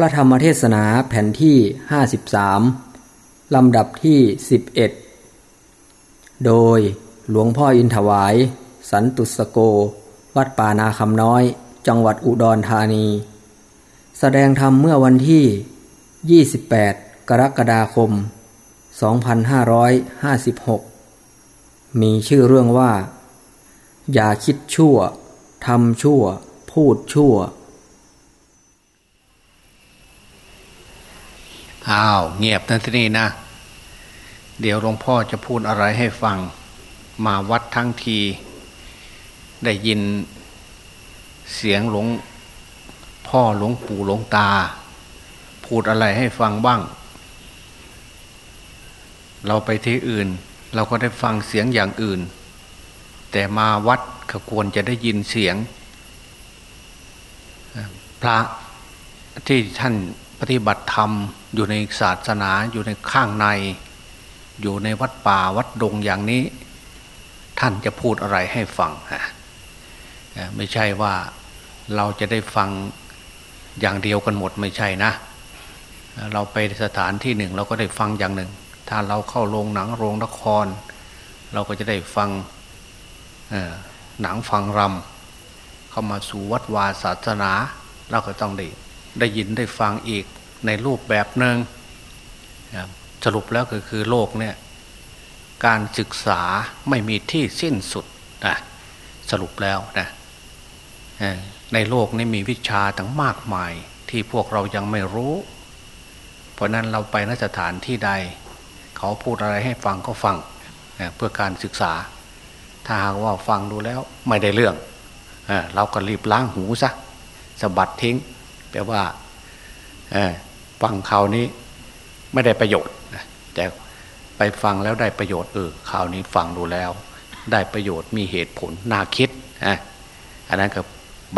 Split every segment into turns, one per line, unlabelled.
ระธรรมเทศนาแผ่นที่ 53 ลำดับที่ 11 โดยหลวงพ่ออินถวาย สันตุสโก วัดป่านาคำน้อย จังหวัดอุดรธานี แสดงธรรมเมื่อวันที่ 28 กรกฎาคม 2556 มีชื่อเรื่องว่า อย่าคิดชั่วทำชั่ว พูดชั่ว
อ้าวเงียบทันทีนะ เดี๋ยวหลวงพ่อจะพูดอะไรให้ฟัง มาวัดทั้งที ได้ยินเสียงหลวงพ่อหลวงปู่หลวงตา พูดอะไรให้ฟังบ้าง เราไปที่อื่น เราก็ได้ฟังเสียงอย่างอื่น แต่มาวัดก็ควรจะได้ยินเสียง พระที่ท่านปฏิบัติธรรม อยู่ในศาสนาอยู่ในข้างใน อยู่ในวัดป่าวัดดงอย่างนี้ ท่านจะพูดอะไรให้ฟังฮะไม่ใช่ว่าเราจะได้ฟังอย่างเดียวกันหมดไม่ใช่นะ เราไปสถานที่หนึ่งเราก็ได้ฟังอย่างหนึ่ง ถ้าเราเข้าโรงหนังโรงละคร เราก็จะได้ฟังหนังฟังรำเข้ามาสู่วัดวาศาสนา เราก็ต้องได้ได้ยินได้ฟังอีก ในรูปแบบหนึ่งสรุปแล้วก็คือโลกเนี่ยการศึกษาไม่มีที่สิ้นสุดนะสรุปแล้วนะในโลกนี้มีวิชาตั้งมากมายที่พวกเรายังไม่รู้ เพราะนั้นเราไปนสถานที่ใด เขาพูดอะไรให้ฟังก็ฟังเพื่อการศึกษา ถ้าหากว่าฟังดูแล้วไม่ได้เรื่องเราก็รีบล้างหูซะสะบัดทิ้งแปลว่า ฟังข่าวนี้ไม่ได้ประโยชน์แต่ไปฟังแล้วได้ประโยชน์เออข่าวนี้ฟังดูแล้ว ได้ประโยชน์มีเหตุผลน่าคิดอันนั้นก็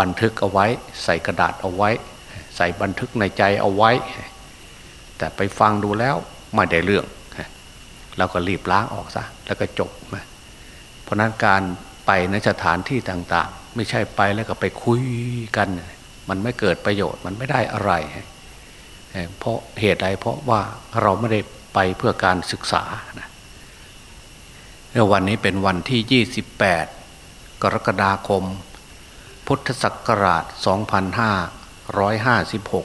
บันทึกเอาไว้ ใส่กระดาษเอาไว้ ใส่บันทึกในใจเอาไว้ แต่ไปฟังดูแล้วไม่ได้เรื่องเราก็รีบล้างออกซะแล้วก็จบเพราะนั้นการไปในสถานที่ต่างๆ ไม่ใช่ไปแล้วก็ไปคุยกัน มันไม่เกิดประโยชน์มันไม่ได้อะไร เพราะเหตุใดเพราะว่าเราไม่ได้ไปเพื่อการศึกษานะวันนี้เป็นวันที่ 28 กรกฎาคม พุทธศักราช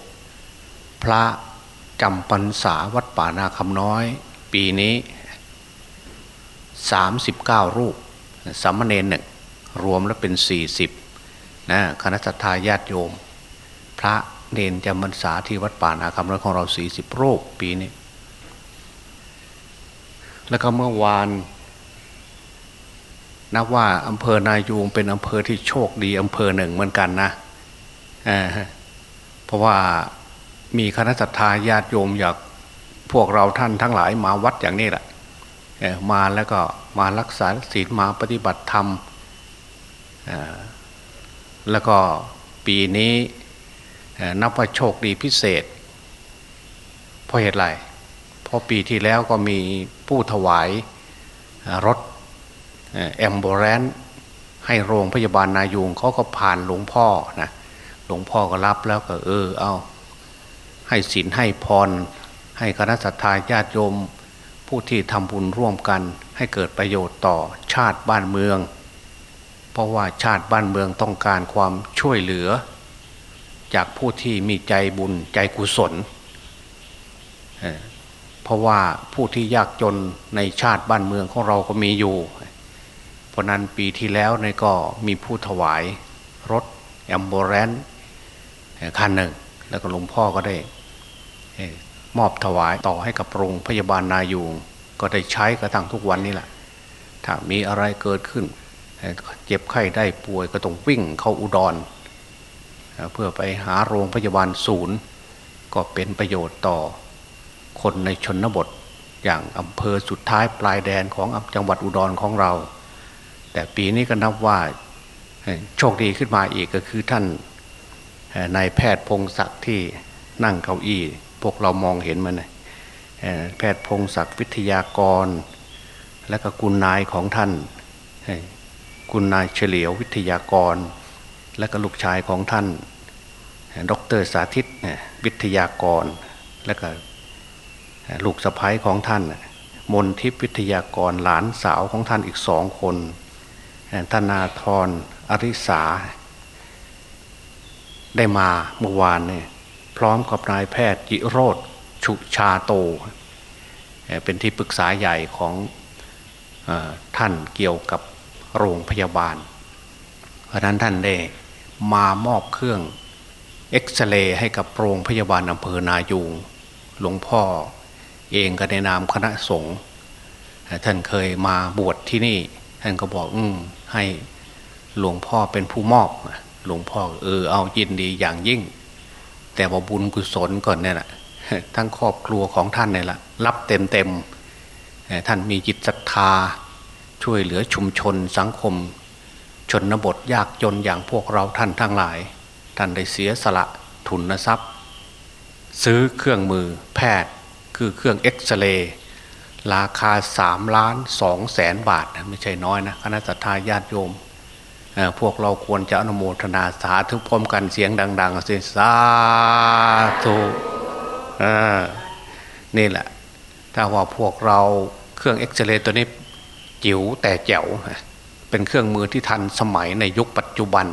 2556 พระจำพรรษาวัดป่านาคำน้อย ปีนี้ 39 รูปสามเณรหนึ่งรวมแล้วเป็น 40นะคณะทาญาติโยม พระ เนนจำพรรษาที่วัดป่านาคำน้อยของเราสี่สิบโรูปปีนี้ แล้วก็เมื่อวานนับว่าอำเภอนายูงเป็นอำเภอที่โชคดีอำเภอหนึ่งเหมือนกันนะเพราะว่ามีคณะสัตยาญาติโยมอยากพวกเราท่านทั้งหลายมาวัดอย่างนี้แหละมาแล้วก็มารักษาศีลมาปฏิบัติธรรมแล้วก็ปีนี้ นับว่าโชคดีพิเศษ เพราะเหตุไรเพราะปีที่แล้วก็มีผู้ถวายรถแอมโบรนให้โรงพยาบาลนายูงเขาก็ผ่านหลวงพ่อนะหลวงพ่อก็รับแล้วก็เออเอา ให้ศีลให้พร ให้คณะสัตยาญาติโยม ผู้ที่ทำบุญร่วมกัน ให้เกิดประโยชน์ต่อชาติบ้านเมือง เพราะว่าชาติบ้านเมืองต้องการความช่วยเหลือ จากผู้ที่มีใจบุญใจกุศล เพราะว่าผู้ที่ยากจนในชาติบ้านเมืองของเราก็มีอยู่ เพราะนั้นปีที่แล้วในก็มีผู้ถวายรถแอมโบรนคันหนึ่ง แล้วก็หลวงพ่อก็ได้มอบถวายต่อให้กับโรงพยาบาลนายูงก็ได้ใช้กระทั่งทุกวันนี้แหละ ถ้ามีอะไรเกิดขึ้น เจ็บไข้ได้ป่วยก็ต้องวิ่งเข้าอุดร เพื่อไปหาโรงพยาบาลศูนย์ ก็เป็นประโยชน์ต่อ คนในชนบท อย่างอำเภอสุดท้ายปลายแดนของจังหวัดอุดรของเรา แต่ปีนี้ก็นับว่าโชคดีขึ้นมาอีกก็คือท่านนายแพทย์พงศักดิ์ที่นั่งเก้าอี้ พวกเรามองเห็นมันแพทย์พงศักดิ์วิทยากร และก็กุณนายของท่านกุณนายเฉลียววิทยากร และก็ลูกชายของท่าน ดรสาธิตวิทยากร และก็ลูกสะพ้ยของท่าน มนทิพวิทยากรหลานสาวของท่านอีกสองคนธนาธรอริสา ได้มาเมื่อวานเนี่ยพร้อมกับนายแพทย์จิโรธชุชาโต เป็นที่ปรึกษาใหญ่ของท่านเกี่ยวกับโรงพยาบาล เพราะนั้นท่านได้ มามอบเครื่องเอ็กซเรย์ให้กับโรงพยาบาลอำเภอนายูงหลวงพ่อเองก็ในนามคณะสงฆ์ท่านเคยมาบวชที่นี่ ท่านก็บอกอืให้หลวงพ่อเป็นผู้มอบหลวงพ่อเออเอายินดีอย่างยิ่ง แต่ว่าบุญกุศลก่อนเนี่ยแหละทั้งครอบครัวของท่านเนี่ยแหละรับเต็มเต็มท่านมีจิตศรัทธาช่วยเหลือชุมชนสังคม ชนบทยากจนอย่างพวกเราท่านทั้งหลาย ท่านได้เสียสละทุนทรัพย์ ซื้อเครื่องมือแพทย์คือเครื่องเอ็กซเรย์ราคาสามล้านสองแสนบาทไม่ใช่น้อยนะคณะสัตยาญาติโยม พวกเราควรจะอนุโมทนาสาธุพร้อมกันเสียงดังๆสิสาธุนี่แหละ ถ้าว่าพวกเราเครื่องเอ็กซเรย์ตัวนี้จิ๋วแต่แจ๋ว เป็นเครื่องมือที่ทันสมัยในยุคปัจจุบัน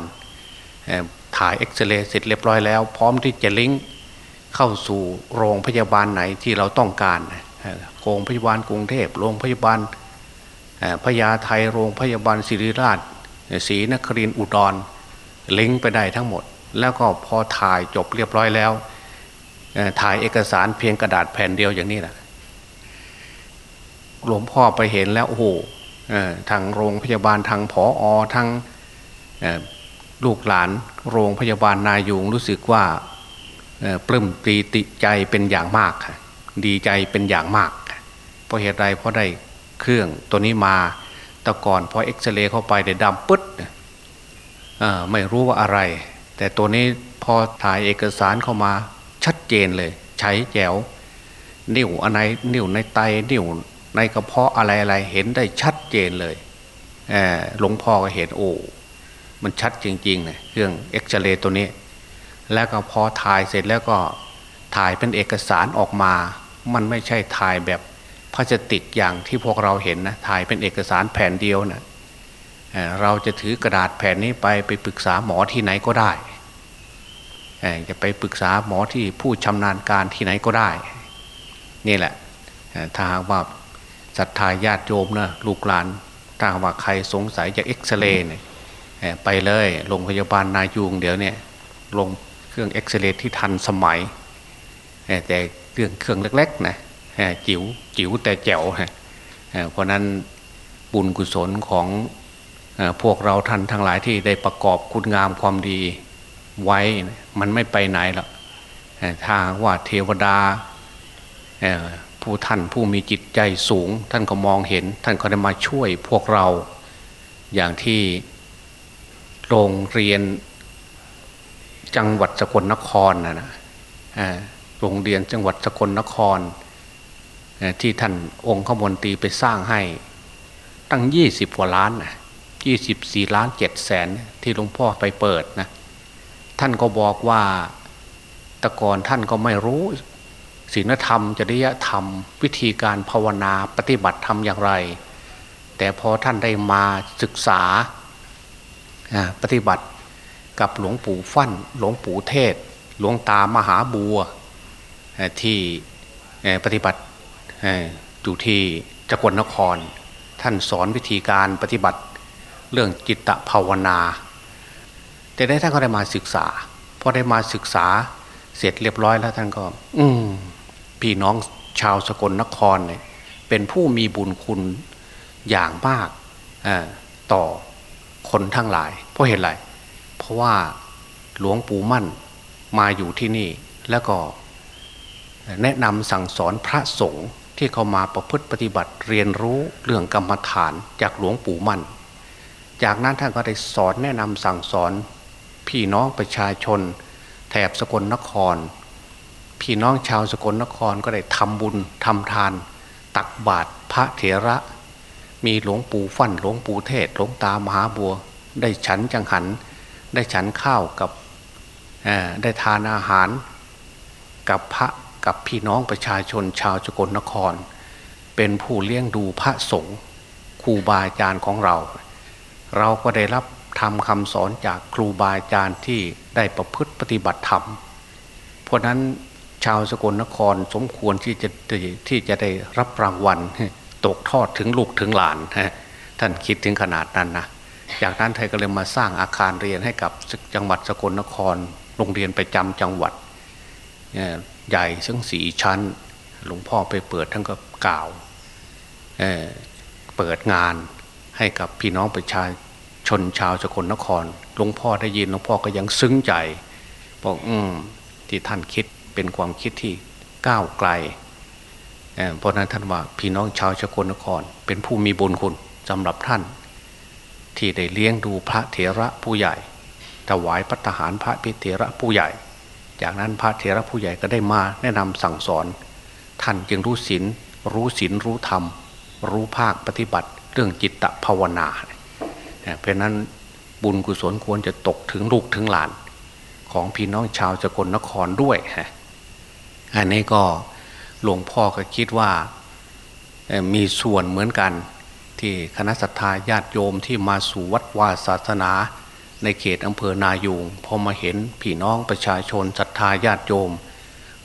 ถ่ายเอ็กซเรย์เสร็จเรียบร้อยแล้ว พร้อมที่จะลิงก์เข้าสู่โรงพยาบาลไหนที่เราต้องการโรงพยาบาลกรุงเทพโรงพยาบาลพญาไทโรงพยาบาลศิริราชศรีนครินอุดรลิงก์ไปได้ทั้งหมด แล้วก็พอถ่ายจบเรียบร้อยแล้ว ถ่ายเอกสารเพียงกระดาษแผ่นเดียวอย่างนี้แหละหลวงพ่อไปเห็นแล้วโอ้โห ทางโรงพยาบาลทางผออทางลูกหลานโรงพยาบาลนายูงรู้สึกว่าปลื้มปรีติใจเป็นอย่างมาก ดีใจเป็นอย่างมาก เพราะเหตุใดเพราะได้เครื่องตัวนี้มาแต่ก่อนพอเอ็กซเรย์เข้าไปได้ดำปึ๊ดไม่รู้ว่าอะไร แต่ตัวนี้พอถ่ายเอกสารเข้ามาชัดเจนเลย ใช้แจวนิ่วอะไรนิ่วในไตนิ่ว ในกระเพาะอะไรอะไรเห็นได้ชัดเจนเลยหลวงพ่อก็เห็นโอ้มันชัดจริงๆเลยเครื่องเอ็กซเรย์ตัวนี้ แล้วก็พอถ่ายเสร็จแล้วก็ถ่ายเป็นเอกสารออกมา มันไม่ใช่ถ่ายแบบพลาสติกอย่างที่พวกเราเห็นนะถ่ายเป็นเอกสารแผ่นเดียวนะเราจะถือกระดาษแผ่นนี้ไปไปปรึกษาหมอที่ไหนก็ได้จะไปปรึกษาหมอที่ผู้ชำนาญการที่ไหนก็ได้ นี่แหละถ้าหากว่า ศรัทธาญาติโยมนะลูกหลานถ้าว่าใครสงสัยจะเอ็กซเรย์เนี่ยไปเลยโรงพยาบาลนายูงเดี๋ยวเนี่ยลงเครื่องเอ็กซเรย์ที่ทันสมัย แต่เรื่องเครื่องเล็กๆนะจิ๋วจิ๋วแต่แจ๋วเพราะนั้นบุญกุศลของพวกเราท่านทั้งหลายที่ได้ประกอบคุณงามความดีไว้มันไม่ไปไหนหรอกถ้าว่าเทวดา ผู้ท่านผู้มีจิตใจสูง ท่านก็มองเห็น ท่านก็ได้มาช่วยพวกเรา อย่างที่โรงเรียนจังหวัดสกลนครนะนะโรงเรียนจังหวัดสกลนคร ที่ท่านองค์ขมนตีไปสร้างให้ ตั้งยี่สิบกว่าล้านนะยี่สิบสี่ล้านเจ็ดแสนที่หลวงพ่อไปเปิดนะ ท่านก็บอกว่าแต่ก่อนท่านก็ไม่รู้ ศีลธรรม จริยธรรม วิธีการภาวนาปฏิบัติธรรมอย่างไร แต่พอท่านได้มาศึกษาปฏิบัติกับหลวงปู่ฟั่น หลวงปู่เทศ หลวงตามหาบัวที่ปฏิบัติอยู่ที่จักรนคร ท่านสอนวิธีการปฏิบัติเรื่องจิตภาวนา แต่ได้ท่านก็ได้มาศึกษาพอได้มาศึกษา เสร็จเรียบร้อยแล้วท่านก็ อืมพี่น้องชาวสกลนครเนี่ย เป็นผู้มีบุญคุณอย่างมากต่อคนทั้งหลาย เพราะเหตุไรเพราะว่าหลวงปู่มั่นมาอยู่ที่นี่แล้วก็แนะนำสั่งสอนพระสงฆ์ที่เขามาประพฤติปฏิบัติเรียนรู้เรื่องกรรมฐานจากหลวงปู่มั่น จากนั้นท่านก็ได้สอนแนะนำสั่งสอนพี่น้องประชาชน แถบสกลนคร พี่น้องชาวสกลนครก็ได้ทำบุญทำทาน ตักบาตรพระเถระ มีหลวงปู่ฟั่นหลวงปู่เทศหลวงตามหาบัว ได้ฉันจังหัน ได้ฉันข้าวกับได้ทานอาหาร กับพระกับพี่น้องประชาชนชาวสกลนคร เป็นผู้เลี้ยงดูพระสงฆ์ครูบาอาจารย์ของเรา เราก็ได้รับ ทำคำสอนจากครูบาอาจารย์ที่ได้ประพฤติปฏิบัติธรรม เพราะนั้นชาวสกลนครสมควรที่จะที่จะได้รับรางวัล ตกทอดถึงลูกถึงหลานท่านคิดถึงขนาดนั้นนะจากนั้นไทยก็เลยมาสร้างอาคารเรียนให้กับจังหวัดสกลนคร โรงเรียนประจำจังหวัดใหญ่ซึ่งสีชั้น หลวงพ่อไปเปิดทั้งก็กล่าวเเปิดงานให้กับพี่น้องประชา ชนชาวสกลนครหลวงพ่อได้ยินหลวงพ่อก็ยังซึ้งใจบอกอืมที่ท่านคิดเป็นความคิดที่ก้าวไกลเพราะนั้นท่านว่าพี่น้องชาวสกลนคร เป็นผู้มีบุญคุณสำหรับท่าน ที่ได้เลี้ยงดูพระเถระผู้ใหญ่ถวายพัฒหารพระพิเถระผู้ใหญ่ จากนั้นพระเถระผู้ใหญ่ก็ได้มาแนะนำสั่งสอน ท่านจึงรู้ศีลรู้ศีลรู้ธรรม รู้ภาคปฏิบัติ เรื่องจิตตภาวนาเเพราะนั้นบุญกุศลควรจะตกถึงลูกถึงหลาน ของพี่น้องชาวสกลนครด้วยอันนี้ก็หลวงพ่อก็คิดว่ามีส่วนเหมือนกันที่คณะสัตยาญาติโยมที่มาสู่วัดวาศาสนา ในเขตอำเภอนายูงพอมาเห็นพี่น้องประชาชนศรัทธาญาติโยม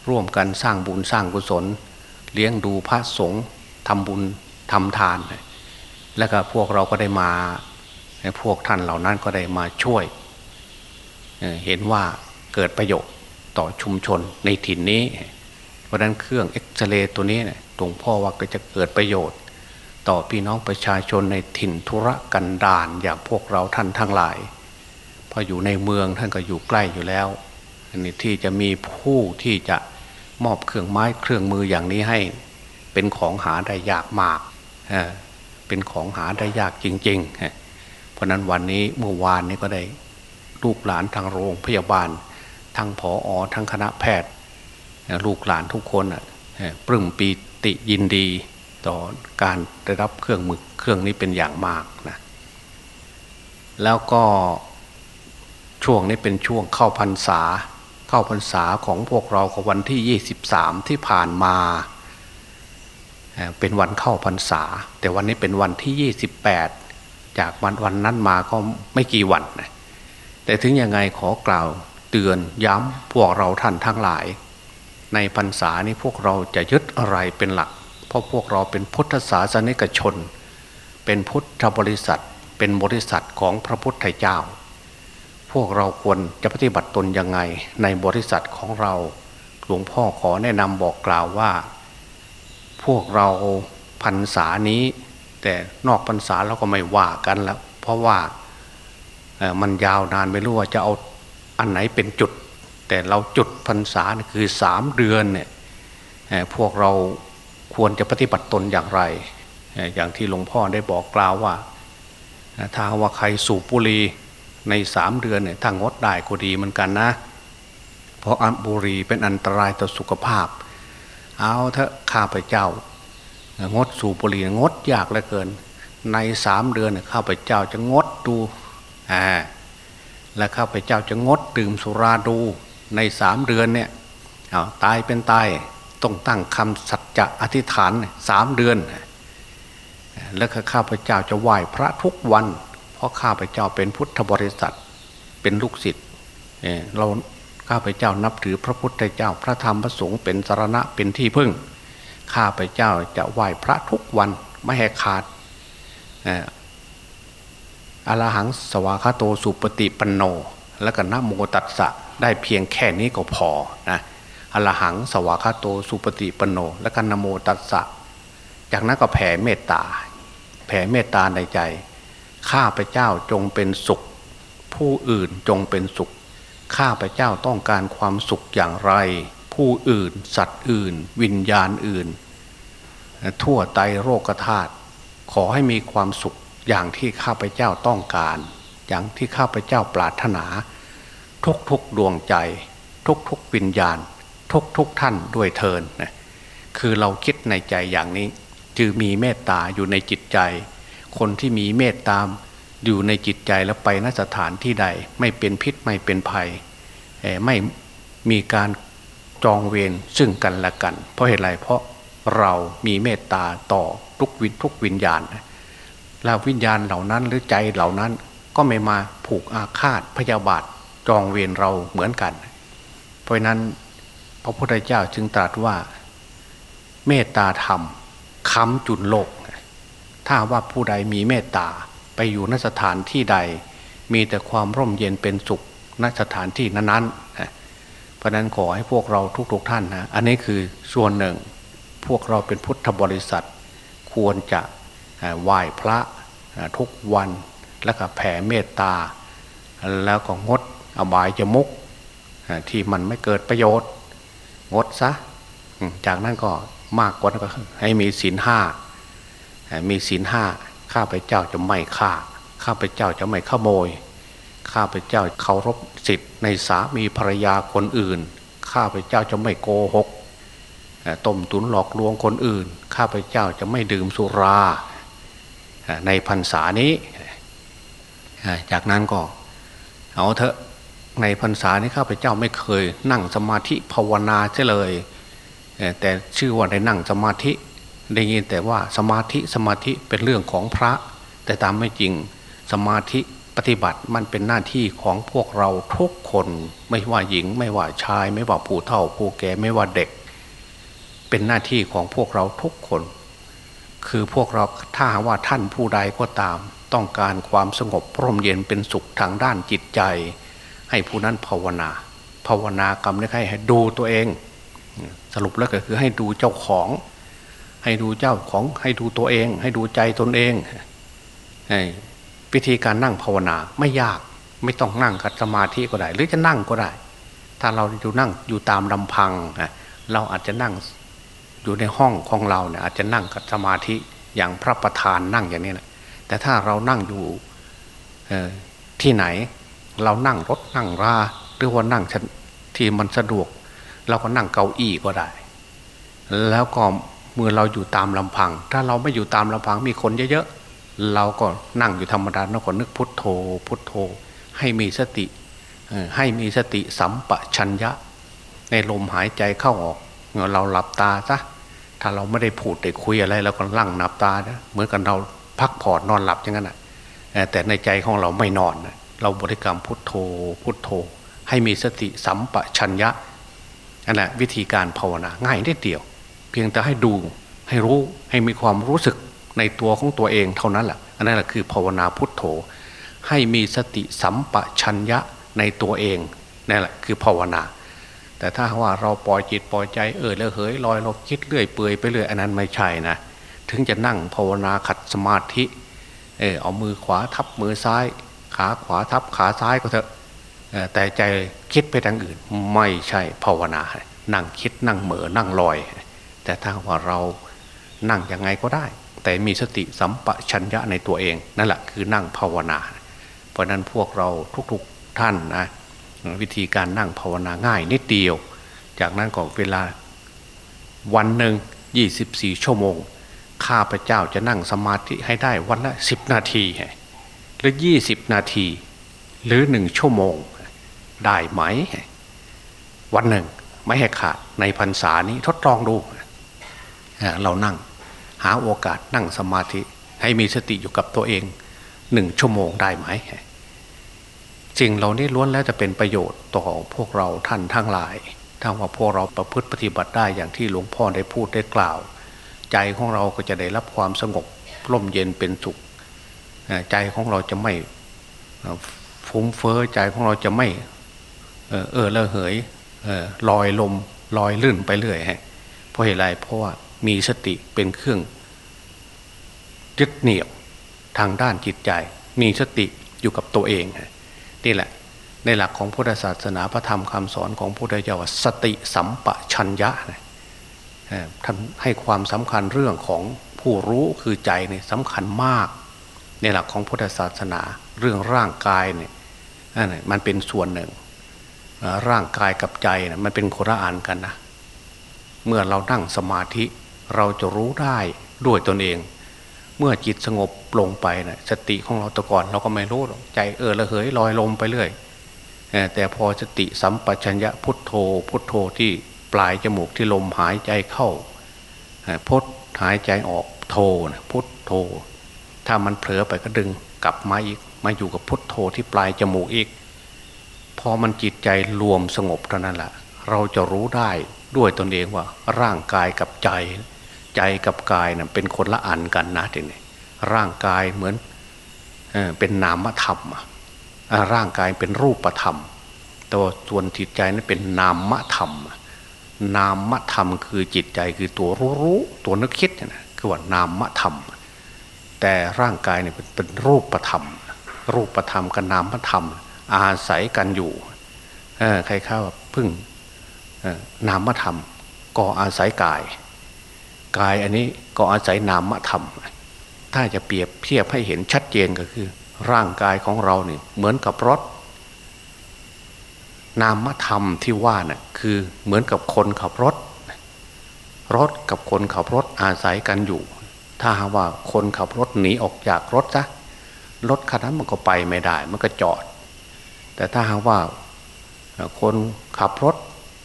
ร่วมกันสร้างบุญสร้างกุศล เลี้ยงดูพระสงฆ์ทำบุญทำทาน แล้วก็พวกเราก็ได้มา พวกท่านเหล่านั้นก็ได้มาช่วย เห็นว่าเกิดประโยชน์ต่อชุมชนในถิ่นนี้ เพราะนั้นเครื่องเอ็กซเรย์ตัวนี้หลวงพ่อว่าก็จะเกิดประโยชน์ ต่อพี่น้องประชาชนในถิ่นธุรกันดารอย่างพวกเราท่านทั้งหลาย พออยู่ในเมืองท่านก็อยู่ใกล้อยู่แล้วอันนี้ที่จะมีผู้ที่จะมอบเครื่องไม้เครื่องมืออย่างนี้ให้ เป็นของหาได้ยากมาก เป็นของหาได้ยากจริง ๆ ราะนั้นวันนี้เมื่อวานนี้ก็ได้ลูกหลานทางโรงพยาบาล ทั้งผออทั้งคณะแพทย์ ลูกหลานทุกคนปลื้มปีติยินดีต่อการได้รับเครื่องมือเครื่องนี้เป็นอย่างมากนะแล้วก็ช่วงนี้เป็นช่วงเข้าพรรษา เข้าพรรษาของพวกเราของวันที่ 23 ที่ผ่านมาเป็นวันเข้าพรรษา แต่วันนี้เป็นวันที่ 28 จากวันวันนั้นมาก็ไม่กี่วันนะแต่ถึงยังไงขอกล่าวเตือนย้ำพวกเราท่านทั้งหลาย ในพรรษานี้พวกเราจะยึดอะไรเป็นหลัก เพราะพวกเราเป็นพุทธศาสนิกชน เป็นพุทธบริษัท เป็นบริษัทของพระพุทธเจ้า พวกเราควรจะปฏิบัติตนยังไง ในบริษัทของเราหลวงพ่อขอแนะนำบอกกล่าวว่า พวกเราพรรษานี้ แต่นอกพรรษาเราก็ไม่ว่ากันแล้ว เพราะว่ามันยาวนานไม่รู้ว่าจะเอาอันไหนเป็นจุด แต่เราจุดพรรษาคือสามเดือนเนี่ยพวกเราควรจะปฏิบัติตนอย่างไร อย่างที่หลวงพ่อได้บอกกล่าวว่า ถ้าว่าใครสูบบุหรี่ในสามเดือนเนี่ยถ้างดได้ก็ดีเหมือนกันนะ เพราะอับุหรี่เป็นอันตรายต่อสุขภาพ เอาเถอะข้าพเจ้า งดสูบบุหรี่งดยากเหลือเกิน ในสามเดือนข้าพเจ้าจะงดดูอ่าและข้าพเจ้าจะงดดื่มสุราดูในสามเดือนเนี่ยเอาตายเป็นตายต้องตั้งคำสัจจะอธิษฐานสามเดือน แล้วข้าพเจ้าจะไหว้พระทุกวัน เพราะข้าพเจ้าเป็นพุทธบริษัทเป็นลูกศิษย์เราข้าพเจ้านับถือพระพุทธเจ้าพระธรรมพระสงฆ์เป็นสารณะเป็นที่พึ่ง ข้าพเจ้าจะไหว้พระทุกวันไม่ให้ขาดอรหังสวากาโตสุปฏิปันโน แล้วก็นโมตัสสะได้เพียงแค่นี้ก็พอนะอรหังสวากาโตสุปฏิปันโน แล้วก็นโมตัสสะจากนั้นก็แผ่เมตตา แผ่เมตตาในใจ ข้าพเจ้าจงเป็นสุข ผู้อื่นจงเป็นสุข ข้าพเจ้าต้องการความสุขอย่างไร ผู้อื่น สัตว์อื่น วิญญาณอื่น ทั่วไตโรกธาตุขอให้มีความสุขอย่างที่ข้าพเจ้าต้องการ อย่างที่ข้าพเจ้าปรารถนา ทุกทุกดวงใจ ทุกทุกวิญญาณ ทุกทุกท่านด้วยเทินนะคือเราคิดในใจอย่างนี้จือมีเมตตาอยู่ในจิตใจ คนที่มีเมตตาอยู่ในจิตใจแล้วไปนสถานที่ใด ไม่เป็นพิษไม่เป็นภัย ไม่มีการ จองเวรซึ่งกันและกัน เพราะเหตุไรเพราะเรามีเมตตาต่อทุกวินทุกวิญญาณแล้ววิญญาณเหล่านั้นหรือใจเหล่านั้นก็ไม่มาผูกอาฆาตพยาบาทจองเวรเราเหมือนกัน เพราะนั้นพระพุทธเจ้าจึงตรัสว่า เมตตาธรรมค้ำจุนโลก ถ้าว่าผู้ใดมีเมตตาไปอยู่นสถานที่ใด มีแต่ความร่มเย็นเป็นสุขณสถานที่นั้นๆ เพราะนั้นขอให้พวกเราทุกๆทท่านนะอันนี้คือส่วนหนึ่ง พวกเราเป็นพุทธบริษัท ควรจะไหว้พระทุกวันแล้วก็แผ่เมตตา แล้วก็งดอบายจมุกที่มันไม่เกิดประโยชน์ งดซะ จากนั้นก็มากกว่านั้นก็ให้มีศีลห้ามีศีลห้าข้าพเจ้าจะไม่ฆ่า ข้าพเจ้าจะไม่ขโมย ข้าพเจ้าเคารพสิทธิ์ในสามีภรรยาคนอื่น ข้าพเจ้าจะไม่โกหกต้มตุนหลอกลวงคนอื่น ข้าพเจ้าจะไม่ดื่มสุราในพรรษานี้ จากนั้นก็เอาเถอะในพรรษานี้ข้าพเจ้าไม่เคยนั่งสมาธิภาวนาเช่เลย แต่ชื่อว่าได้นั่งสมาธิได้ยินแต่ว่าสมาธิสมาธิเป็นเรื่องของพระ แต่ตามไม่จริงสมาธิ ฏิบัติมันเป็นหน้าที่ของพวกเราทุกคน ไม่ว่าหญิง ไม่ว่าชาย ไม่ว่าผู้เฒ่าผู้แก่ไม่ว่าเด็ก เป็นหน้าที่ของพวกเราทุกคน คือพวกเราถ้าว่าท่านผู้ใดก็ตาม ต้องการความสงบพร่มเย็นเป็นสุขทางด้านจิตใจ ให้ผู้นั้นภาวนา ภาวนากรรมนี่ให้ดูตัวเอง สรุปแล้วก็คือให้ดูเจ้าของ ให้ดูเจ้าของให้ดูตัวเอง ให้ดูใจตนเอง วิธีการนั่งภาวนาไม่ยากไม่ต้องนั่งกัดสมาธิก็ได้ หรือจะนั่งก็ได้ ถ้าเราอยู่นั่งอยู่ตามลำพังเราอาจจะนั่งอยู่ในห้องของเราเนี่ยอาจจะนั่งกัดสมาธิอย่างพระประธานนั่งอย่างนี้แหละแต่ถ้าเรานั่งอยู่ที่ไหน เรานั่งรถนั่งราหรือว่านั่งที่มันสะดวก เราก็นั่งเก้าอี้ก็ได้ แล้วก็เมื่อเราอยู่ตามลำพัง ถ้าเราไม่อยู่ตามลำพังมีคนเยอะๆ เราก็นั่งอยู่ธรรมดาแล้วก็นึกพุทโธ พุทโธ ให้มีสติให้มีสติสัมปชัญญะ ในลมหายใจเข้าออกเราหลับตาซะถ้าเราไม่ได้พูดได้คุยอะไรเราก็ลั่งนับตานะเหมือนกันเราพักผ่อนนอนหลับอย่างนั้นนะแต่ในใจของเราไม่นอนเราบริกรรมพุทโธพุทโธ ให้มีสติสัมปชัญญะนั่นแหละวิธีการภาวนาง่ายนิดเดียว เพียงแต่ให้ดูให้รู้ให้มีความรู้สึก ในตัวของตัวเองเท่านั้นแหละอันนั้นแหละคือภาวนาพุทโธ ให้มีสติสัมปชัญญะในตัวเองนั่นแหละคือภาวนา แต่ถ้าว่าเราปล่อยจิตปล่อยใจเออแล้วเฮ้ยลอยเราคิดเรื่อยเปื่อยไปเรื่อยอันนั้นไม่ใช่นะถึงจะนั่งภาวนาขัดสมาธิเออเอามือขวาทับมือซ้าย ขาขวาทับขาซ้ายก็เถอะแต่ใจคิดไปทางอื่น ไม่ใช่ภาวนา นั่งคิดนั่งเหม่อนั่งลอย แต่ถ้าว่าเรานั่งยังไงก็ได้ แต่มีสติสัมปชัญญะในตัวเอง นั่นแหละคือนั่งภาวนา เพราะนั้นพวกเราทุกๆท่านนะวิธีการนั่งภาวนาง่ายนิดเดียว จากนั้นก็เวลาวันหนึ่ง24 ชั่วโมง ข้าพเจ้าจะนั่งสมาธิให้ได้วันละ 10 นาทีหรือ 20 นาที หรือหนึ่งชั่วโมงได้ไหม วันหนึ่งไม่ให้ขาดในพรรษานี้ทดลองดู เรานั่ง หาโอกาสนั่งสมาธิ ให้มีสติอยู่กับตัวเองหนึ่งชั่วโมงได้ไหมสิ่งเหล่านี้ล้วนแล้วจะเป็นประโยชน์ต่อพวกเราท่านทั้งหลาย ถ้าว่าพวกเราประพฤติปฏิบัติได้อย่างที่หลวงพ่อได้พูดได้กล่าว ใจของเราก็จะได้รับความสงบร่มเย็นเป็นสุข ใจของเราจะไม่ฟุ้งเฟ้อใจของเราจะไม่เออเออละเหยลอยลมลอยลื่นไปเรื่อยฮะเพราะเหตุไรเพราะว่า มีสติเป็นเครื่องยึดเหนี่ยวทางด้านจิตใจ มีสติอยู่กับตัวเองนี่แหละ ในหลักของพุทธศาสนาพระธรรมคำสอนของพุทธเจ้าสติสัมปชัญญะท่านให้ความสำคัญเรื่องของผู้รู้คือใจเนี่ยสำคัญมาก ในหลักของพุทธศาสนาเรื่องร่างกายเนี่ยมันเป็นส่วนหนึ่ง ร่างกายกับใจนะมันเป็นโคระอันกันนะเมื่อเรานั่งสมาธิ เราจะรู้ได้ด้วยตนเอง เมื่อจิตสงบลงไปนะสติของเราตะก่อน เราก็ไม่รู้ใจเออละเหยลอยลมไปเรื่อยแต่พอสติสัมปชัญญะพุทโธ พุทโธที่ปลายจมูกที่ลมหายใจเข้าพุทหายใจออกโธนะพุทโธ ถ้ามันเผลอไปก็ดึงกลับมาอีกมาอยู่กับพุทโธที่ปลายจมูกอีก พอมันจิตใจรวมสงบเท่านั้นแหละเราจะรู้ได้ด้วยตนเองว่าร่างกายกับใจ ใจกับกายนะ่ะเป็นคนละอันกันนะทีนี้ร่างกายเหมือนเอเป็นนามธรรมร่างกายเป็นรูปธรรมตัวส่วนจิตใจนั้นเป็นนามธรรม นามธรรมคือจิตใจคือตัวรู้รู้ตัวนึกคิดนะคือว่านามธรรม แต่ร่างกายเนี่ยเป็นรูปธรรม รูปธรรมกับนามธรรม อาศัยกันอยู่ใครเข้าพึ่งนามธรรมก็อาศัยกาย กายอันนี้ก็อาศัยนามธรรม ถ้าจะเปรียบเทียบให้เห็นชัดเจนก็คือ ร่างกายของเราเนี่ยเหมือนกับรถ นามธรรมที่ว่าน่ะคือเหมือนกับคนขับรถ รถกับคนขับรถอาศัยกันอยู่ ถ้าว่าคนขับรถหนีออกจากรถซะรถคันนั้นมันก็ไปไม่ได้ มันก็จอด แต่ถ้าหากว่าคนขับรถ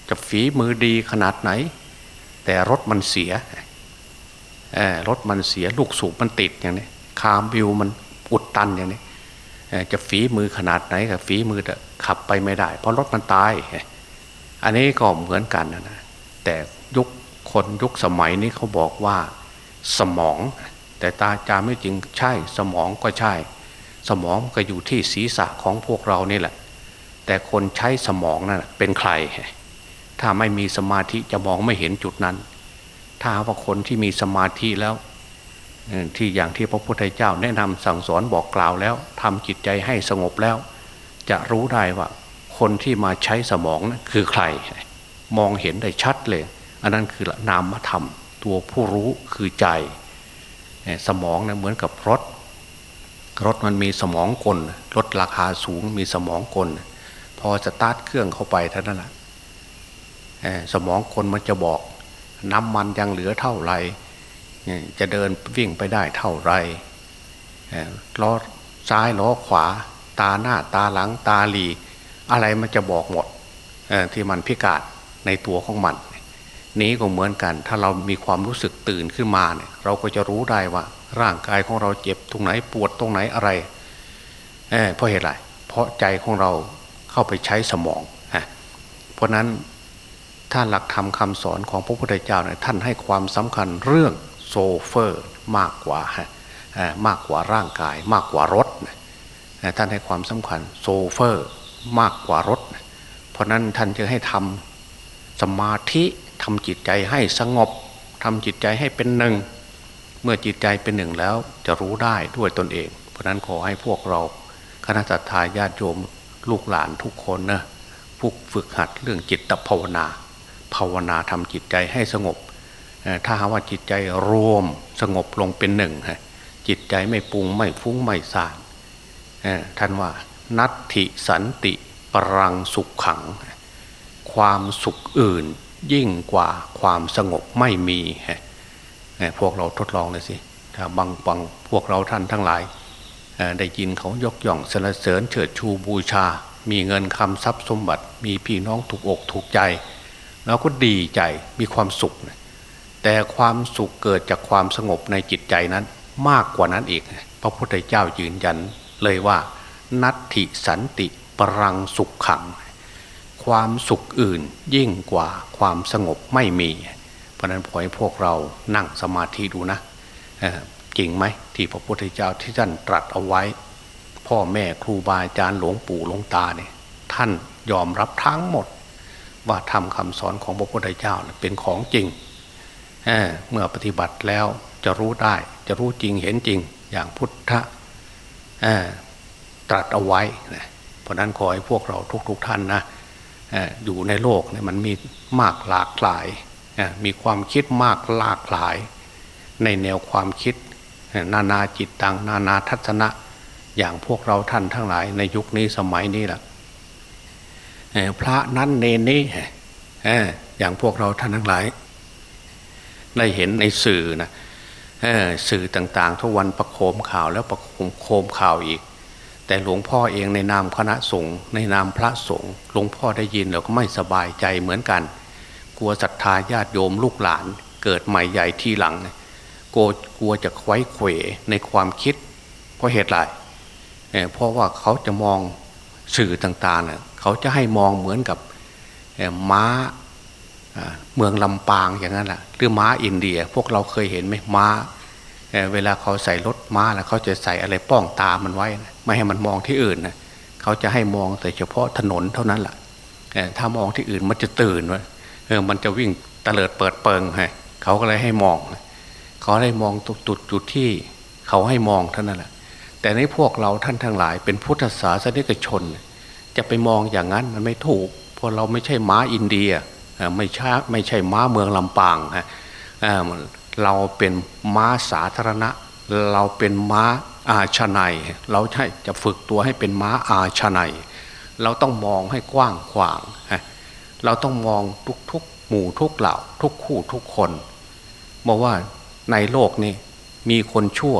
จะฝีมือดีขนาดไหน แต่รถมันเสีย รถมันเสียลูกสูบมันติดอย่างนี้คามบิวมันอุดตันอย่างนี้จะฝีมือขนาดไหนกับฝีมือจะขับไปไม่ได้ เพราะรถมันตาย อันนี้ก็เหมือนกันนะแต่ยุคคนยุคสมัยนี้เขาบอกว่าสมอง แต่ตาจาไม่จริงใช่ สมองก็ใช่ สมองก็อยู่ที่ศีรษะของพวกเรานี่แหละ แต่คนใช้สมองนั่นเป็นใคร ถ้าไม่มีสมาธิจะมองไม่เห็นจุดนั้น ถ้าว่าคนที่มีสมาธิแล้ว ที่อย่างที่พระพุทธเจ้าแนะนำสั่งสอนบอกกล่าวแล้วทำจิตใจให้สงบแล้ว จะรู้ได้ว่า คนที่มาใช้สมองนะคือใคร มองเห็นได้ชัดเลย อันนั้นคือนามธรรม ตัวผู้รู้คือใจ สมองนะเหมือนกับรถ รถมันมีสมองกลรถราคาสูงมีสมองกล พอจะตัดเครื่องเข้าไปเท่านั้นแหละสมองคนมันจะบอก น้ำมันยังเหลือเท่าไหร่จะเดินวิ่งไปได้เท่าไรล้อซ้ายล้อขวา ตาหน้าตาหลังตาหลี อะไรมันจะบอกหมดที่มันพิการในตัวของมัน นี้ก็เหมือนกัน ถ้าเรามีความรู้สึกตื่นขึ้นมาเนี่ยเราก็จะรู้ได้ว่า ร่างกายของเราเจ็บตรงไหนปวดตรงไหนอะไรเเพราะเหตุไรเพราะใจของเราเข้าไปใช้สมองเพราะนั้น ถ้าหลักธรรมคาสอนของพระพุทธเจ้าเนี่ยท่านให้ความสำคัญเรื่องโซเฟอร์มากกว่ามากกว่าร่างกายมากกว่ารถท่านให้ความสำคัญโซเฟอร์มากกว่ารถ เพราะนั้นท่านจะให้ทำสมาธิทำจิตใจให้สงบทำจิตใจให้เป็นหนึ่ง เมื่อจิตใจเป็นหนึ่งแล้วจะรู้ได้ด้วยตนเอง เพราะนั้นขอให้พวกเราคณะสัตยาญาติโยมลูกหลานทุกคนนะฝึกฝึกหัดเรื่องจิตภาวนา ภาวนาทำจิตใจให้สงบ ถ้าหาว่าจิตใจรวมสงบลงเป็นหนึ่งจิตใจไม่ปุงไม่ฟุ้งไม่ซ่านท่านว่านัตถิสันติปรังสุขขัง ความสุขอื่นยิ่งกว่าความสงบไม่มีพวกเราทดลองเลยสิถ้าบางบางพวกเราท่านทั้งหลาย ได้ยินเขายกย่องสรรเสริญเฉิดชูบูชา มีเงินคำทรัพย์สมบัติ มีพี่น้องถูกอกถูกใจ เราก็ดีใจมีความสุข แต่ความสุขเกิดจากความสงบในจิตใจนั้นมากกว่านั้นอีก พระพุทธเจ้ายืนยันเลยว่า นัตถิสันติปรังสุขขัง ความสุขอื่นยิ่งกว่าความสงบไม่มี เพราะนั้นขอให้พวกเรานั่งสมาธิดูนะจริงไหมที่พระพุทธเจ้าที่ท่านตรัสเอาไว้ พ่อแม่ครูบาอาจารย์หลวงปู่หลวงตาเนี่ยท่านยอมรับทั้งหมด ว่าทำคำสอนของพระพุทธเจ้าเป็นของจริงเเมื่อปฏิบัติแล้วจะรู้ได้จะรู้จริงเห็นจริงอย่างพุทธตรัสเอาไว้เพราะนั้นขอให้พวกเราทุกๆทท่านนะอยู่ในโลกเนี่ยมันมีมากหลากหลาย มีความคิดมากหลากหลาย ในแนวความคิดนานาจิตตังนานาทัศนะ อย่างพวกเราท่านทั้งหลายในยุคนี้สมัยนี้แหละ พระนั้นเนนนี้อย่างพวกเราท่านทั้งหลาย ได้เห็นในสื่อนะสื่อต่างๆ ทุกวันประโคมข่าวแล้วประโคมข่าวอีก แต่หลวงพ่อเองในนามคณะสงฆ์ในนามพระสงฆ์หลวงพ่อได้ยินเราก็ไม่สบายใจเหมือนกัน กลัวศรัทธาญาติโยมลูกหลาน เกิดใหม่ใหญ่ทีหลังกลัวกลัวจะไว้เขวในความคิด เพราะเหตุไรเพราะว่าเขาจะมองสื่อต่างๆเนี่ย เขาจะให้มองเหมือนกับม้าเมืองลำปางอย่างนั้นแหละหรือม้าอินเดีย พวกเราเคยเห็นไหมม้าเวลาเขาใส่รถม้าแล้วเขาจะใส่อะไรป้องตามันไว้นะไม่ให้มันมองที่อื่นนะเขาจะให้มองแต่เฉพาะถนนเท่านั้นแหละถ้ามองที่อื่นมันจะตื่นวะเออมันจะวิ่งตะเลิดเปิดเปิงให้เขาก็เลยให้มองเขาให้มองจุดจุดที่เขาให้มองเท่านั้นแหละแต่ในพวกเราท่านทั้งหลายเป็นพุทธศาสนิกชน จะไปมองอย่างนั้นมันไม่ถูก เพราะเราไม่ใช่ม้าอินเดียไม่ใช่ไม่ใช่ม้าเมืองลำปางฮะเราเป็นม้าสาธารณะ เราเป็นม้าอาชนัยเราใช่จะฝึกตัวให้เป็นม้าอาชนัยเราต้องมองให้กว้างขวางเราต้องมองทุกทุกหมู่ทุกเหล่าทุกคู่ทุกคนบอกว่าในโลกนี้มีคนชั่ว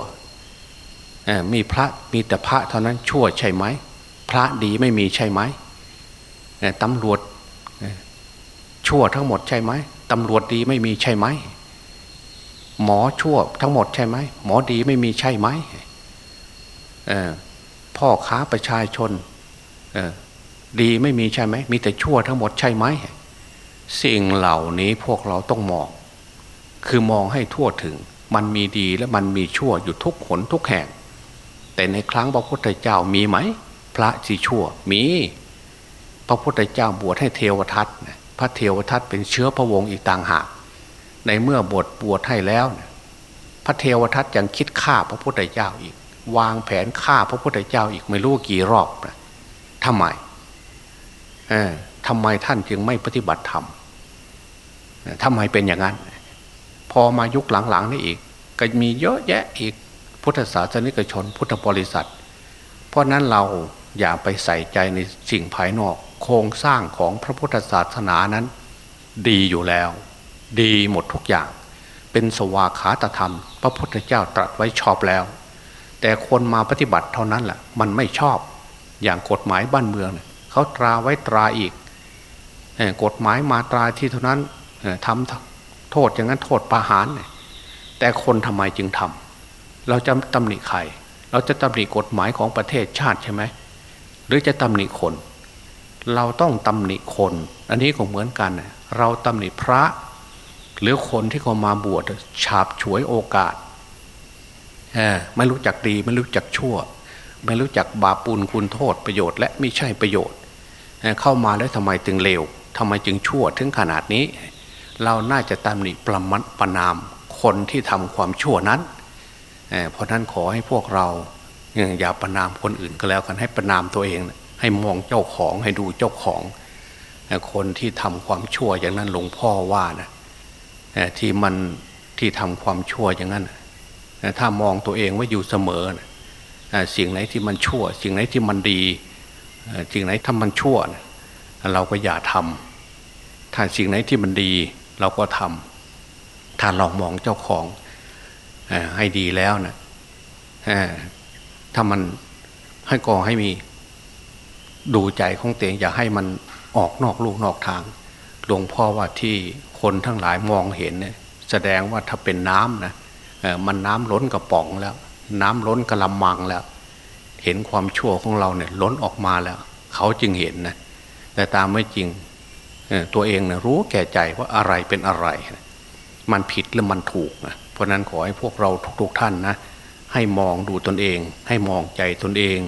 มีพระมีแต่พระเท่านั้นชั่วใช่ไหม พระดีไม่มีใช่ไหมตำรวจชั่วทั้งหมดใช่ไหมตำรวจดีไม่มีใช่ไหมหมอชั่วทั้งหมดใช่ไหมหมอดีไม่มีใช่ไหมพ่อค้าประชาชนดีไม่มีใช่ไหมมีแต่ชั่วทั้งหมดใช่ไหมสิ่งเหล่านี้พวกเราต้องมอง คือมองให้ทั่วถึง มันมีดีและมันมีชั่วอยู่ทุกขนทุกแห่ง แต่ในครั้งพระพุทธเจ้ามีไหม พระที่ชั่วมี พระพุทธเจ้าบวชให้เทวทัตพระเทวทัตเป็นเชื้อพระวงศ์อีกต่างหาก ในเมื่อบวชบวชให้แล้ว พระเทวทัตยังคิดฆ่าพระพุทธเจ้าอีก วางแผนฆ่าพระพุทธเจ้าอีกไม่รู้กี่รอบนะทำไมเออทำไมท่านจึงไม่ปฏิบัติธรรมทำไมเป็นอย่างนั้น พอมายุคหลังๆนี่อีก ก็มีเยอะแยะอีกพุทธศาสนิกชน พุทธบริษัท เพราะนั้นเรา อย่าไปใส่ใจในสิ่งภายนอก โครงสร้างของพระพุทธศาสนานั้น ดีอยู่แล้ว ดีหมดทุกอย่าง เป็นสวาขาตธรรม พระพุทธเจ้าตรัสไว้ชอบแล้ว แต่คนมาปฏิบัติเท่านั้นแหละมันไม่ชอบ อย่างกฎหมายบ้านเมืองเขาตราไว้ตราอีกกฎหมายมาตราที่เท่านั้นทำโทษอย่างนั้นโทษประหาร แต่คนทำไมจึงทำเราจะตำหนิใครเราจะตำหนิกฎหมายของประเทศชาติใช่ไหม หรือจะตำหนิคน เราต้องตำหนิคน อันนี้ก็เหมือนกัน เราตำหนิพระ หรือคนที่เขามาบวชฉาบฉวยโอกาสไม่รู้จักดีไม่รู้จักชั่ว ไม่รู้จักบาปุลคุณโทษประโยชน์และไม่ใช่ประโยชน์ เข้ามาแล้วทำไมถึงเลวทำไมจึงชั่วถึงขนาดนี้ เราน่าจะตามนิประมัดประนามคนที่ทำความชั่วนั้น เพราะนั้นขอให้พวกเรา อย่าประนามคนอื่นก็แล้วกันให้ประนามตัวเอง ให้มองเจ้าของให้ดูเจ้าของ คนที่ทำความชั่วอย่างนั้นหลวงพ่อว่านะที่มันที่ทำความชั่วอย่างนั้นถ้ามองตัวเองไว่าอยู่เสมอสิ่งไหนที่มันชั่ว สิ่งไหนที่มันดีสิ่งไหนถ้ามันชั่ว เราก็อย่าทำถ้าสิ่งไหนที่มันดี เราก็ทำถ้าลองมองเจ้าของให้ดีแล้วนะ ถ้ามันให้ก่อให้มีดูใจของเตียงอย่าให้มันออกนอกลูกนอกทาง หลวงพ่อว่าที่คนทั้งหลายมองเห็นเนี่ยแสดงว่าถ้าเป็นน้ำนะมันน้ำล้นกระป๋องแล้ว น้ำล้นกระลำมังแล้ว เห็นความชั่วของเราเนี่ยล้นออกมาแล้ว เขาจึงเห็นนะแต่ตามไม่จริงตัวเองนะรู้แก่ใจว่าอะไรเป็นอะไร มันผิดหรือมันถูกนะเพราะนั้นขอให้พวกเราทุกๆท่านนะ ให้มองดูตนเอง ให้มองใจตนเอง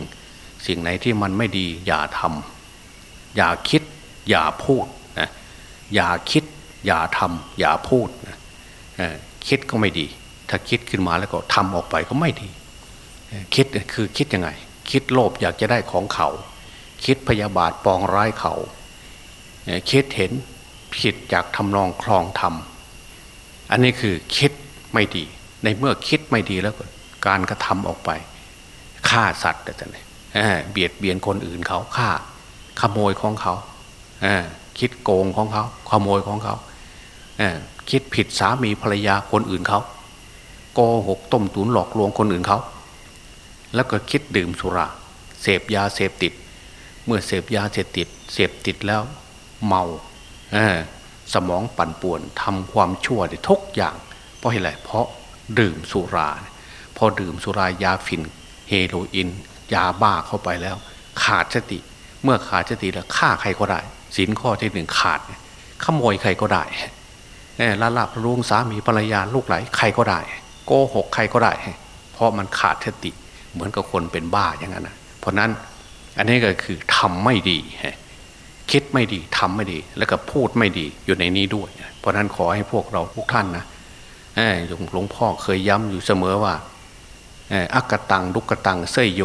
สิ่งไหนที่มันไม่ดี อย่าทำอย่าคิด อย่าพูดนะอย่าคิด อย่าทำอย่าพูดนะคิดก็ไม่ดี ถ้าคิดขึ้นมาแล้วก็ทำออกไปก็ไม่ดี คิดคือคิดยังไง คิดโลภอยากจะได้ของเขา คิดพยาบาทปองร้ายเขา คิดเห็นผิดจากทำนองคลองธรรม อันนี้คือคิดไม่ดี ในเมื่อคิดไม่ดีแล้วก็ การกระทำออกไปฆ่าสัตว์แต่ไหนเบียดเบียนคนอื่นเขาฆ่าขโมยของเขาคิดโกงของเขาขโมยของเขาคิดผิดสามีภรรยาคนอื่นเขาโกหกต้มตุ๋นหลอกลวงคนอื่นเขา แล้วก็คิดดื่มสุรา เสพยาเสพติด เมื่อเสพยาเสพติด เสพติดแล้วเมาสมองปั่นป่วนทำความชั่วได้ทุกอย่าง เพราะอะไรเพราะดื่มสุรา พอดื่มสุรายาฝิ่นเฮโรอีนยาบ้าเข้าไปแล้ว ขาดสติ เมื่อขาดสติแล้วฆ่าใครก็ได้สินข้อที่หนึ่งขาดขโมยใครก็ได้ละลาบลุงสามีภรรยาลูกไหลใครก็ได้ โกหกใครก็ได้ เพราะมันขาดสติ เหมือนกับคนเป็นบ้าอย่างนั้นนะเพราะนั้นอันนี้ก็คือทำไม่ดีคิดไม่ดีทำไม่ดี แล้วก็พูดไม่ดีอยู่ในนี้ด้วย เพราะนั้นขอให้พวกเราทุกท่านนะหลวงพ่อเคยย้ำอยู่เสมอว่า อักตังดุกตังเสยโย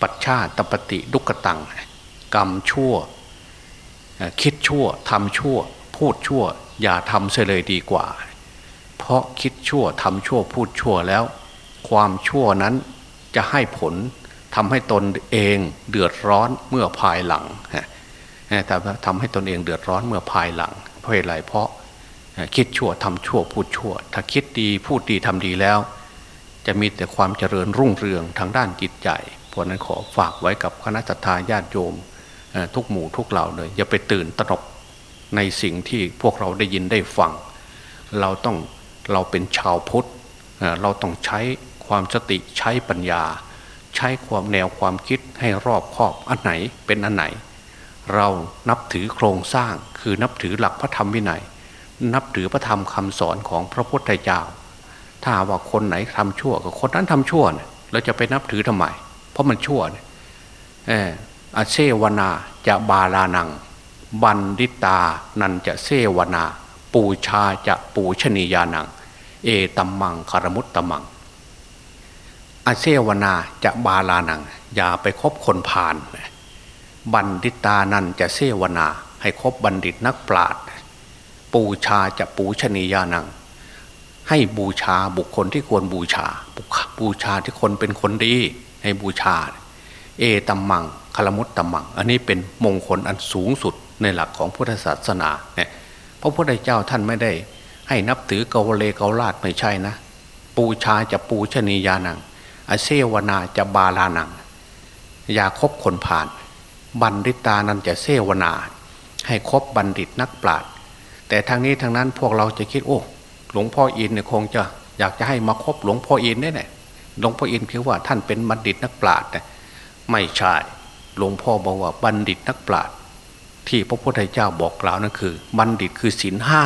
ปัจชาตปฏิดุกตัง กรรมชั่ว คิดชั่วทำชั่ว พูดชั่ว อย่าทำเสียเลยดีกว่า เพราะคิดชั่วทำชั่วพูดชั่วแล้ว ความชั่วนั้นจะให้ผลทำให้ตนเองเดือดร้อนเมื่อภายหลังแต่ทำให้ตนเองเดือดร้อนเมื่อภายหลัง เพราะอะไรเพราะคิดชั่วทำชั่วพูดชั่ว ถ้าคิดดีพูดดีทำดีแล้ว จะมีแต่ความเจริญรุ่งเรืองทางด้านจิตใจเพราะนั้นขอฝากไว้กับคณะทาญาติโยมทุกหมู่ทุกเหล่าเลยอย่าไปตื่นตระหนกในสิ่งที่พวกเราได้ยินได้ฟัง เราต้องเราเป็นชาวพุทธเราต้องใช้ความสติใช้ปัญญา ใช้ความแนวความคิดให้รอบคอบอันไหนเป็นอันไหน เรานับถือโครงสร้างคือนับถือหลักพระธรรมวินัย นับถือพระธรรมคำสอนของพระพุทธเจ้า ถ้าว่าคนไหนทำชั่วก็คนนั้นทำชั่วเนี่ยเราจะไปนับถือทำไม เพราะมันชั่วเนี่ยเอออาเซวนาจะบาลานัง บันดิตานันจะเซวนา ปูชาจะปูชนียานัง เอตัมมังคารมุตตมังอาเซวนาจะบาลานัง อย่าไปคบคนพาลบัณฑิตานันจะเสวนา ให้คบบัณฑิตนักปราชญ์ปูชาจะปูชนียานัง ให้บูชาบุคคลที่ควรบูชา บูชาที่คนเป็นคนดี ให้บูชา เอตัมมังคลมุตตัมมัง อันนี้เป็นมงคลอันสูงสุดในหลักของพุทธศาสนาเนี่ยพระพุทธเจ้าท่านไม่ได้ให้นับถือเกาเลเกาลาดไม่ใช่นะ ปูชาจะปูชนียานัง อเซวนาจะบาลานังอย่าคบคนผ่าน บัณฑิตานันจะเสวนา ให้คบบัณฑิตนักปราชญ์แต่ทางนี้ทางนั้นพวกเราจะคิดโอ้ หลวงพ่ออินเนี่ยคงจะอยากจะให้มาคบหลวงพ่ออินนี่แหละหลวงพ่ออินคือว่าท่านเป็นบัณฑิตนักปราชญ์ไม่ใช่หลวงพ่อบอกว่าบัณฑิตนักปราชญ์ที่พระพุทธเจ้าบอกกล่าวนั่นคือ บัณฑิตคือศีลห้า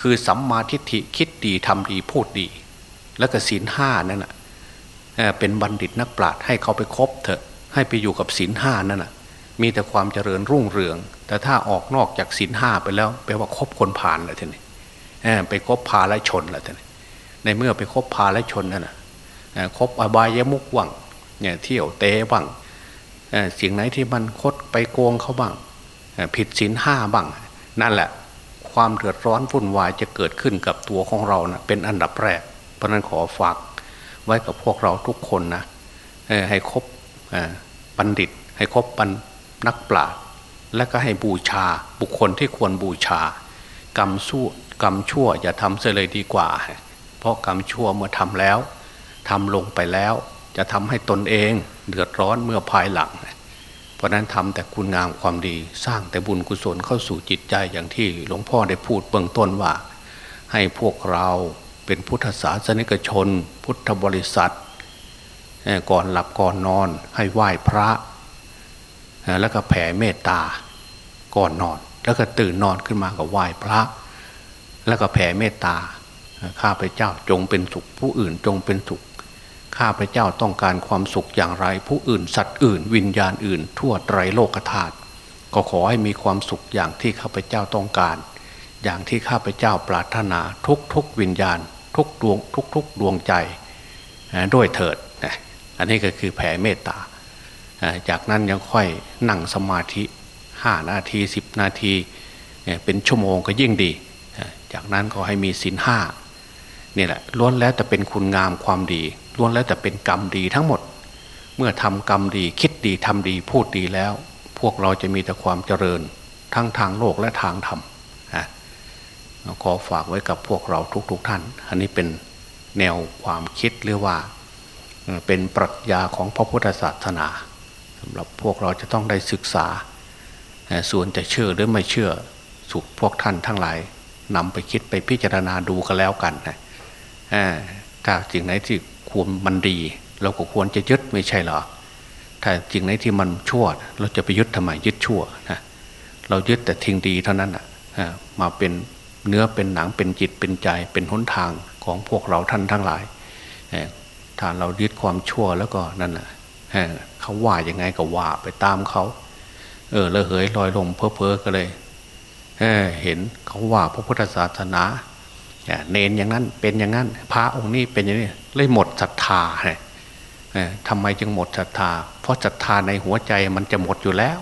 คือสัมมาทิฏฐิคิดดีทำดีพูดดี แล้วก็ศีลห้านั่นแหะเป็นบัณฑิตนักปราชญ์ให้เขาไปคบเถอะ ให้ไปอยู่กับศีลห้านั่นแหะมีแต่ความเจริญรุ่งเรือง แต่ถ้าออกนอกจากศีลห้าไปแล้วแปลว่าคบคนผ่านเลยท่านี่ ไปคบพาและชนแล้วท่านในเมื่อไปคบพาและชนนั่นแหะคบอบายมุกว่างเนี่ยเที่ยวเตะบ้างสิ่งไหนที่มันคดไปโกงเขาบ้างผิดศีลห้าบ้าง นั่นแหละ ความเดือดร้อนวุ่นวายจะเกิดขึ้นกับตัวของเรานะเป็นอันดับแรก เพราะนั้นขอฝากไว้กับพวกเราทุกคนนะให้คบบัณฑิต ให้คบบัณนักปราชญ์และก็ให้บูชาบุคคลที่ควรบูชากรรมสู้ กรรมชั่วอย่าทำเสียเลยดีกว่า เพราะกรรมชั่วเมื่อทำแล้วทำลงไปแล้ว จะทำให้ตนเองเดือดร้อนเมื่อภายหลัง เพราะนั้นทำแต่คุณงามความดี สร้างแต่บุญกุศลเข้าสู่จิตใจอย่างที่หลวงพ่อได้พูดเบื้องต้นว่า ให้พวกเราเป็นพุทธศาสนิกชน พุทธบริษัท ก่อนหลับก่อนนอน ให้ไหว้พระ แล้วก็แผ่เมตตาก่อนนอน แล้วก็ตื่นนอนขึ้นมาก็ไหว้พระ แล้วก็แผ่เมตตาข้าพเจ้าจงเป็นสุข ผู้อื่นจงเป็นสุขข้าพเจ้าต้องการความสุขอย่างไร ผู้อื่นสัตว์อื่น วิญญาณอื่น ทั่วไตรโลกธาตุก็ขอให้มีความสุขอย่างที่ข้าพเจ้าต้องการ อย่างที่ข้าพเจ้าปรารถนาทุกทุกวิญญาณ ทุกดวงทุกทุกดวงใจด้วยเถิดอันนี้ก็คือแผ่เมตตาจากนั้นยังค่อยนั่งสมาธิห้านาทีสิบนาที เป็นชั่วโมงก็ยิ่งดี จากนั้นก็ให้มีศีลห้านี่แหละล้วนแล้วแต่เป็นคุณงามความดีล้วนแล้วแต่เป็นกรรมดีทั้งหมด เมื่อทำกรรมดีคิดดีทำดีพูดดีแล้ว พวกเราจะมีแต่ความเจริญ ทั้งทางโลกและทางธรรมขอฝากไว้กับพวกเราทุกๆทท่าน อันนี้เป็นแนวความคิดหรือว่าเป็นปรัชญาของพระพุทธศาสนาสำหรับพวกเราจะต้องได้ศึกษา ส่วนจะเชื่อหรือไม่เชื่อสุขพวกท่านทั้งหลาย นำไปคิดไปพิจารณาดูกันแล้วกันนะถ้าสิ่งไหนที่ควรมันดี เราก็ควรจะยึดไม่ใช่หรอถ้าสิ่งไหนที่มันชั่ว เราจะไปยึดทำไมยึดชั่วนะเรายึดแต่ทิ้งดีเท่านั้นอะมาเป็นเนื้อเป็นหนังเป็นจิตเป็นใจเป็นหนทางของพวกเราท่านทั้งหลายถ้าเรายึดความชั่วแล้วก็นั่นแหะเขาว่ายังไงก็ว่าไปตามเขา เออเลยเหยลอยลมเพ้อเพอก็เลย เเห็นเขาว่าพระพุทธศาสนาเนนอย่างนั้นเป็นอย่างนั้น พระองค์นี้เป็นอย่างนี้เลยหมดศรัทธาเนี่ยทำไมจึงหมดศรัทธา เพราะศรัทธาในหัวใจมันจะหมดอยู่แล้ว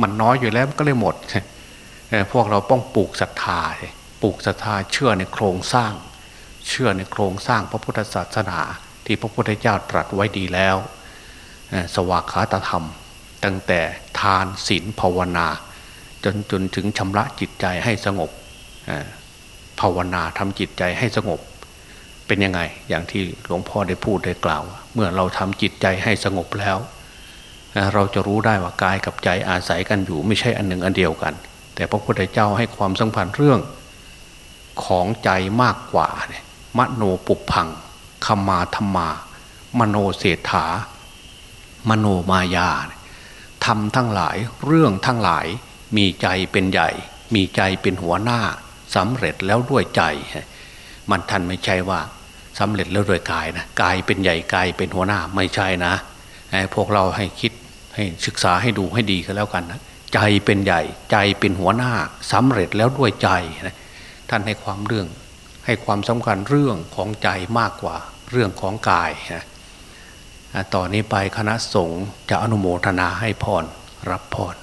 มันน้อยอยู่แล้วก็เลยหมดพวกเราต้องปลูกศรัทธาปลูกศรัทธาเชื่อในโครงสร้าง เชื่อในโครงสร้างพระพุทธศาสนา ที่พระพุทธเจ้าตรัสไว้ดีแล้วสวากขาตธรรม ตั้งแต่ทานศีลภาวนา จนจนถึงชำระจิตใจให้สงบภาวนาทำจิตใจให้สงบ เป็นยังไง อย่างที่หลวงพ่อได้พูดได้กล่าว เมื่อเราทำจิตใจให้สงบแล้ว เราจะรู้ได้ว่ากายกับใจอาศัยกันอยู่ไม่ใช่อันหนึ่งอันเดียวกัน แต่พระพุทธเจ้าให้ความสำคัญเรื่องของใจมากกว่าเนี่ยมโนปุพังคมาธรรมา มโนเศรษฐามโนมายาทำทั้งหลายเรื่องทั้งหลาย มีใจเป็นใหญ่ มีใจเป็นหัวหน้าสำเร็จแล้วด้วยใจ มันท่านไม่ใช่ว่าสำเร็จแล้วด้วยกายนะกายเป็นใหญ่กายเป็นหัวหน้าไม่ใช่นะพวกเราให้คิดให้ศึกษาให้ดูให้ดีก็แล้วกันนะใจเป็นใหญ่ใจเป็นหัวหน้าสำเร็จแล้วด้วยใจนะท่านให้ความเรื่องให้ความสำคัญเรื่องของใจมากกว่าเรื่องของกายนะต่อนนี้ไปคณะสงฆ์จะอนุโมทนาให้พรรับพร